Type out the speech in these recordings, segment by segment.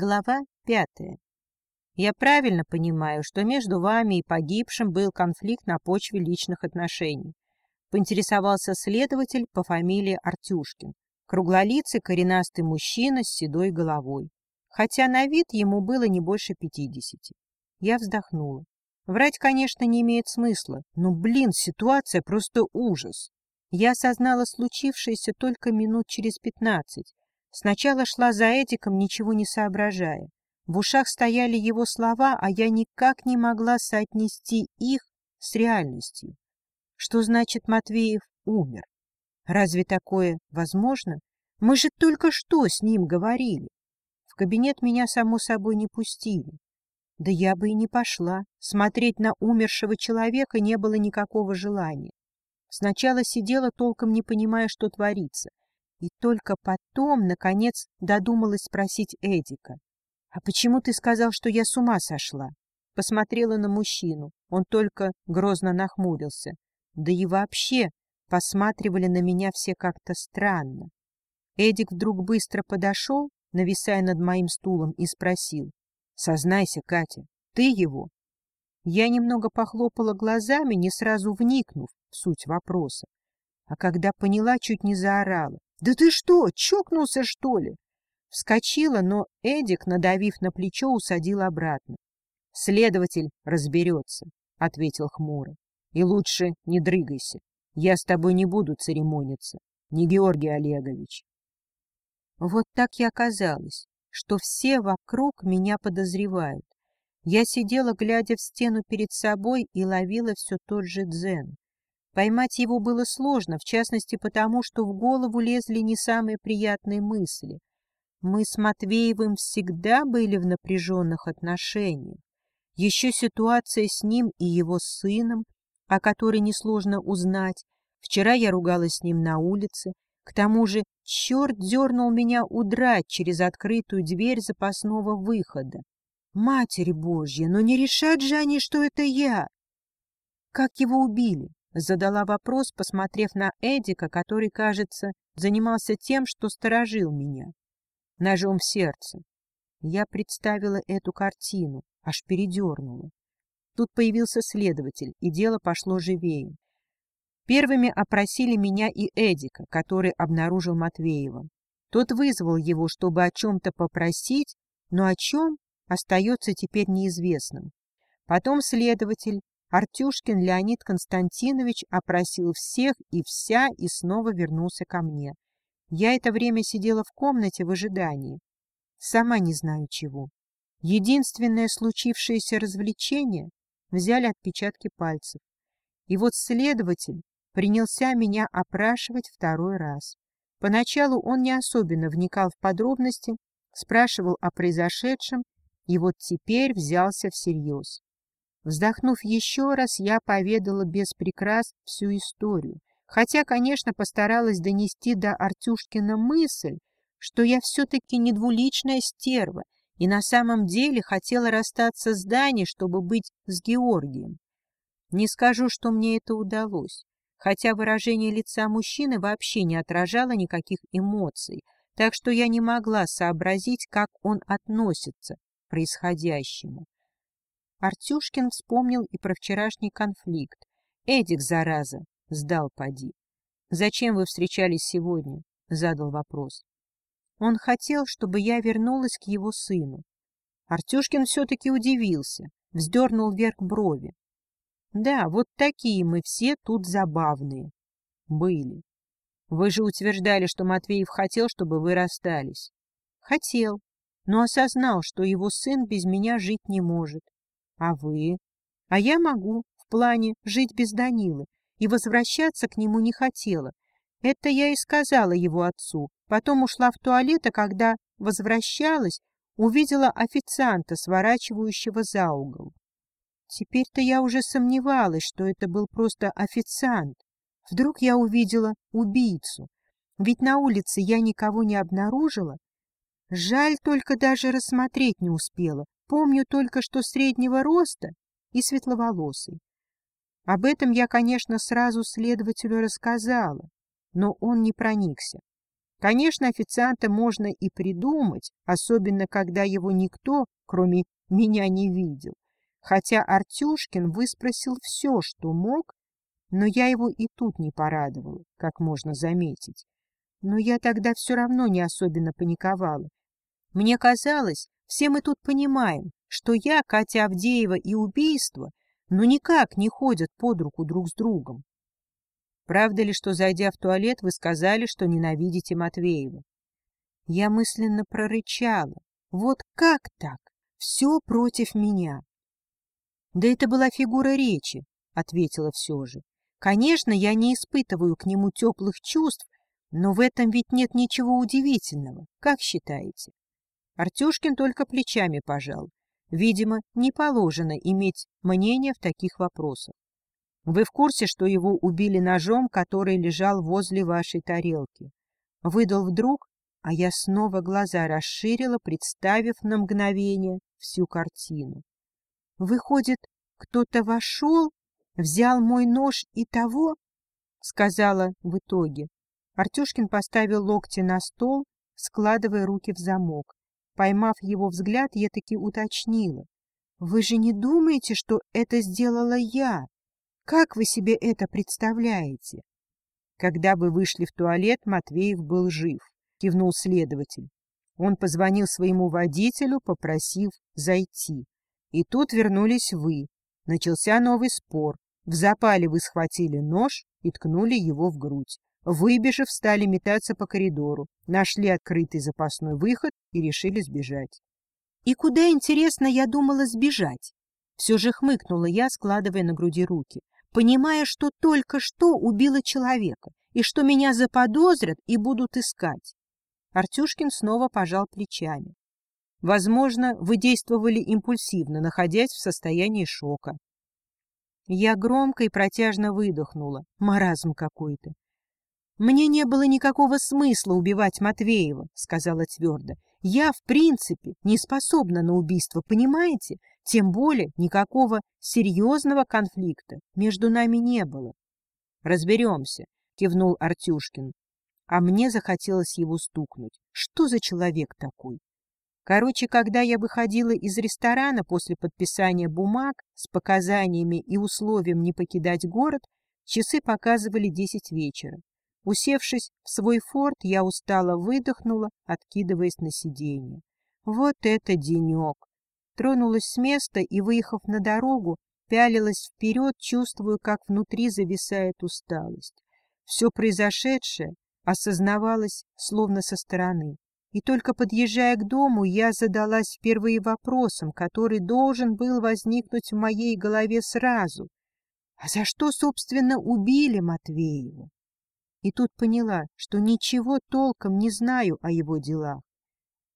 Глава пятая. Я правильно понимаю, что между вами и погибшим был конфликт на почве личных отношений. Поинтересовался следователь по фамилии Артюшкин. Круглолицый коренастый мужчина с седой головой. Хотя на вид ему было не больше пятидесяти. Я вздохнула. Врать, конечно, не имеет смысла, но, блин, ситуация просто ужас. Я осознала случившееся только минут через пятнадцать, Сначала шла за Эдиком, ничего не соображая. В ушах стояли его слова, а я никак не могла соотнести их с реальностью. Что значит Матвеев умер? Разве такое возможно? Мы же только что с ним говорили. В кабинет меня, само собой, не пустили. Да я бы и не пошла. Смотреть на умершего человека не было никакого желания. Сначала сидела, толком не понимая, что творится. И только потом, наконец, додумалась спросить Эдика. — А почему ты сказал, что я с ума сошла? Посмотрела на мужчину. Он только грозно нахмурился. Да и вообще посматривали на меня все как-то странно. Эдик вдруг быстро подошел, нависая над моим стулом, и спросил. — Сознайся, Катя, ты его? Я немного похлопала глазами, не сразу вникнув в суть вопроса. А когда поняла, чуть не заорала. «Да ты что, чокнулся, что ли?» Вскочила, но Эдик, надавив на плечо, усадил обратно. «Следователь разберется», — ответил хмуро. «И лучше не дрыгайся. Я с тобой не буду церемониться, не Георгий Олегович». Вот так и оказалось, что все вокруг меня подозревают. Я сидела, глядя в стену перед собой, и ловила все тот же дзен. Поймать его было сложно, в частности потому, что в голову лезли не самые приятные мысли. Мы с Матвеевым всегда были в напряженных отношениях. Еще ситуация с ним и его сыном, о которой несложно узнать. Вчера я ругалась с ним на улице. К тому же черт дернул меня удрать через открытую дверь запасного выхода. Матери Божья, но не решат же они, что это я! Как его убили? Задала вопрос, посмотрев на Эдика, который, кажется, занимался тем, что сторожил меня. Ножом в сердце. Я представила эту картину, аж передернула. Тут появился следователь, и дело пошло живее. Первыми опросили меня и Эдика, который обнаружил Матвеева. Тот вызвал его, чтобы о чем-то попросить, но о чем остается теперь неизвестным. Потом следователь Артюшкин Леонид Константинович опросил всех и вся и снова вернулся ко мне. Я это время сидела в комнате в ожидании. Сама не знаю чего. Единственное случившееся развлечение — взяли отпечатки пальцев. И вот следователь принялся меня опрашивать второй раз. Поначалу он не особенно вникал в подробности, спрашивал о произошедшем, и вот теперь взялся всерьез. Вздохнув еще раз, я поведала без прикрас всю историю, хотя, конечно, постаралась донести до Артюшкина мысль, что я все-таки не двуличная стерва и на самом деле хотела расстаться с Даней, чтобы быть с Георгием. Не скажу, что мне это удалось, хотя выражение лица мужчины вообще не отражало никаких эмоций, так что я не могла сообразить, как он относится к происходящему. Артюшкин вспомнил и про вчерашний конфликт. Эдик, зараза, сдал поди. «Зачем вы встречались сегодня?» — задал вопрос. Он хотел, чтобы я вернулась к его сыну. Артюшкин все-таки удивился, вздернул вверх брови. Да, вот такие мы все тут забавные. Были. Вы же утверждали, что Матвеев хотел, чтобы вы расстались. Хотел, но осознал, что его сын без меня жить не может. А вы? А я могу, в плане, жить без Данилы, и возвращаться к нему не хотела. Это я и сказала его отцу. Потом ушла в туалет, а когда возвращалась, увидела официанта, сворачивающего за угол. Теперь-то я уже сомневалась, что это был просто официант. Вдруг я увидела убийцу. Ведь на улице я никого не обнаружила. Жаль, только даже рассмотреть не успела. Помню только, что среднего роста и светловолосый. Об этом я, конечно, сразу следователю рассказала, но он не проникся. Конечно, официанта можно и придумать, особенно когда его никто, кроме меня, не видел. Хотя Артюшкин выспросил все, что мог, но я его и тут не порадовала, как можно заметить. Но я тогда все равно не особенно паниковала. Мне казалось, все мы тут понимаем, что я, Катя Авдеева и убийство, но никак не ходят под руку друг с другом. Правда ли, что, зайдя в туалет, вы сказали, что ненавидите Матвеева? Я мысленно прорычала. Вот как так? Все против меня. Да это была фигура речи, ответила все же. Конечно, я не испытываю к нему теплых чувств, но в этом ведь нет ничего удивительного. Как считаете? Артюшкин только плечами пожал. Видимо, не положено иметь мнение в таких вопросах. Вы в курсе, что его убили ножом, который лежал возле вашей тарелки? Выдал вдруг, а я снова глаза расширила, представив на мгновение всю картину. Выходит, кто-то вошел, взял мой нож и того, сказала в итоге. Артюшкин поставил локти на стол, складывая руки в замок. Поймав его взгляд, я таки уточнила. — Вы же не думаете, что это сделала я? Как вы себе это представляете? Когда вы вышли в туалет, Матвеев был жив, кивнул следователь. Он позвонил своему водителю, попросив зайти. И тут вернулись вы. Начался новый спор. В запале вы схватили нож и ткнули его в грудь. Выбежав, стали метаться по коридору, нашли открытый запасной выход и решили сбежать. И куда, интересно, я думала сбежать? Все же хмыкнула я, складывая на груди руки понимая, что только что убила человека, и что меня заподозрят и будут искать. Артюшкин снова пожал плечами. Возможно, вы действовали импульсивно, находясь в состоянии шока. Я громко и протяжно выдохнула. Маразм какой-то. «Мне не было никакого смысла убивать Матвеева», — сказала твердо. «Я, в принципе, не способна на убийство, понимаете? Тем более никакого серьезного конфликта между нами не было». «Разберемся», — кивнул Артюшкин. А мне захотелось его стукнуть. Что за человек такой? Короче, когда я выходила из ресторана после подписания бумаг с показаниями и условием не покидать город, часы показывали десять вечера. Усевшись в свой форт, я устало выдохнула, откидываясь на сиденье. Вот это денек! Тронулась с места и, выехав на дорогу, пялилась вперед, чувствуя, как внутри зависает усталость. Все произошедшее осознавалось словно со стороны. И только подъезжая к дому, я задалась впервые вопросом, который должен был возникнуть в моей голове сразу. А за что, собственно, убили Матвеева? И тут поняла, что ничего толком не знаю о его делах.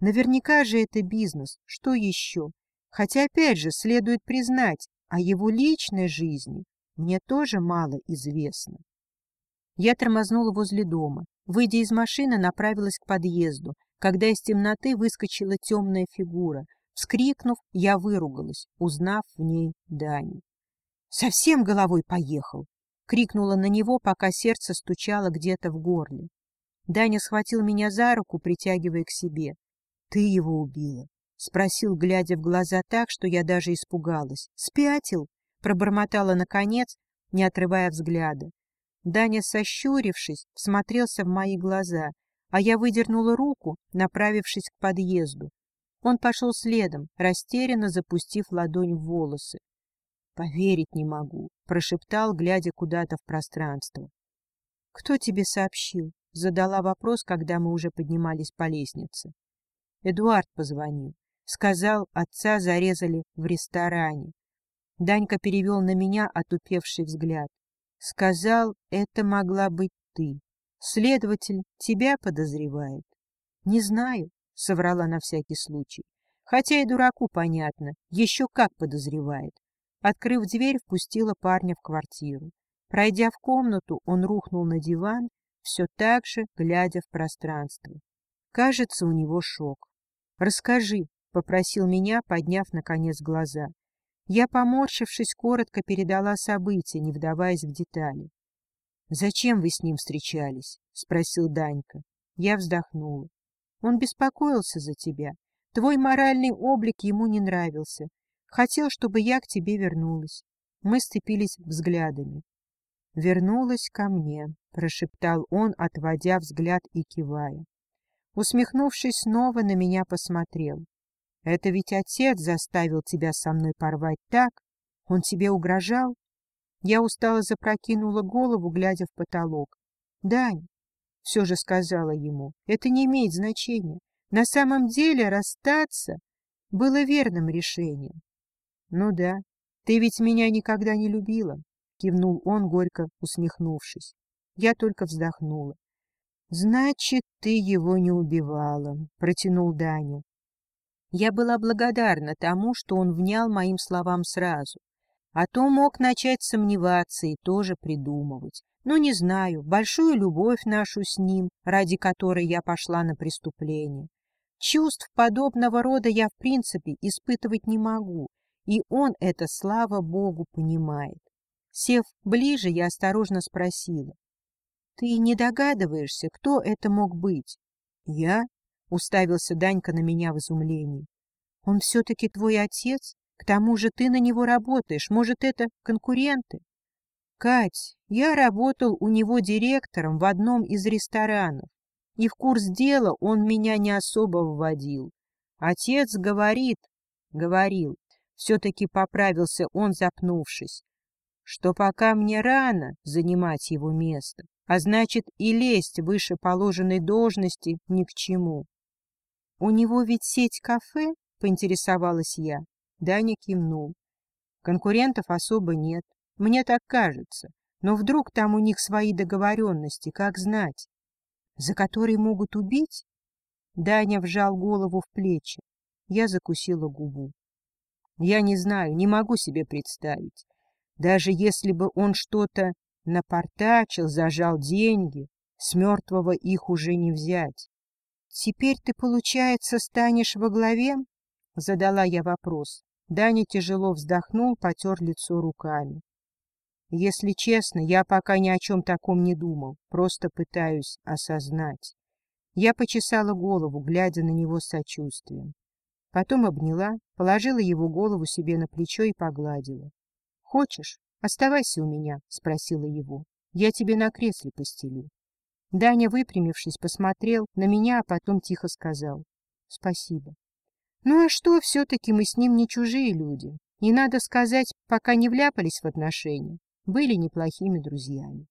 Наверняка же это бизнес, что еще? Хотя, опять же, следует признать, о его личной жизни мне тоже мало известно. Я тормознула возле дома. Выйдя из машины, направилась к подъезду, когда из темноты выскочила темная фигура. Вскрикнув, я выругалась, узнав в ней Даню. Совсем головой поехал крикнула на него, пока сердце стучало где-то в горле. Даня схватил меня за руку, притягивая к себе. — Ты его убила? — спросил, глядя в глаза так, что я даже испугалась. — Спятил? — пробормотала наконец, не отрывая взгляда. Даня, сощурившись, всмотрелся в мои глаза, а я выдернула руку, направившись к подъезду. Он пошел следом, растерянно запустив ладонь в волосы. Поверить не могу, прошептал, глядя куда-то в пространство. Кто тебе сообщил? Задала вопрос, когда мы уже поднимались по лестнице. Эдуард позвонил. Сказал, отца зарезали в ресторане. Данька перевел на меня отупевший взгляд. Сказал, это могла быть ты. Следователь тебя подозревает. Не знаю, соврала на всякий случай. Хотя и дураку понятно, еще как подозревает. Открыв дверь, впустила парня в квартиру. Пройдя в комнату, он рухнул на диван, все так же, глядя в пространство. Кажется, у него шок. «Расскажи», — попросил меня, подняв, наконец, глаза. Я, поморщившись, коротко передала события, не вдаваясь в детали. «Зачем вы с ним встречались?» — спросил Данька. Я вздохнула. Он беспокоился за тебя. Твой моральный облик ему не нравился. Хотел, чтобы я к тебе вернулась. Мы сцепились взглядами. «Вернулась ко мне», — прошептал он, отводя взгляд и кивая. Усмехнувшись, снова на меня посмотрел. «Это ведь отец заставил тебя со мной порвать так? Он тебе угрожал?» Я устало запрокинула голову, глядя в потолок. «Дань», — все же сказала ему, — «это не имеет значения. На самом деле расстаться было верным решением». «Ну да, ты ведь меня никогда не любила», — кивнул он, горько усмехнувшись. Я только вздохнула. «Значит, ты его не убивала», — протянул Даня. Я была благодарна тому, что он внял моим словам сразу, а то мог начать сомневаться и тоже придумывать. Ну, не знаю, большую любовь нашу с ним, ради которой я пошла на преступление. Чувств подобного рода я, в принципе, испытывать не могу, и он это, слава богу, понимает. Сев ближе, я осторожно спросила. Ты не догадываешься, кто это мог быть? Я? Уставился Данька на меня в изумлении. Он все-таки твой отец? К тому же ты на него работаешь. Может, это конкуренты? Кать, я работал у него директором в одном из ресторанов, и в курс дела он меня не особо вводил. Отец говорит, говорил, все-таки поправился он, запнувшись, что пока мне рано занимать его место а значит и лезть выше положенной должности ни к чему. — У него ведь сеть кафе? — поинтересовалась я. Даня кивнул. Конкурентов особо нет, мне так кажется, но вдруг там у них свои договоренности, как знать. За которые могут убить? Даня вжал голову в плечи. Я закусила губу. Я не знаю, не могу себе представить. Даже если бы он что-то Напортачил, зажал деньги, с мертвого их уже не взять. — Теперь ты, получается, станешь во главе? — задала я вопрос. Даня тяжело вздохнул, потер лицо руками. — Если честно, я пока ни о чем таком не думал, просто пытаюсь осознать. Я почесала голову, глядя на него с сочувствием. Потом обняла, положила его голову себе на плечо и погладила. — Хочешь, «Оставайся у меня», — спросила его. «Я тебе на кресле постелю». Даня, выпрямившись, посмотрел на меня, а потом тихо сказал. «Спасибо». «Ну а что, все-таки мы с ним не чужие люди. И, надо сказать, пока не вляпались в отношения, были неплохими друзьями».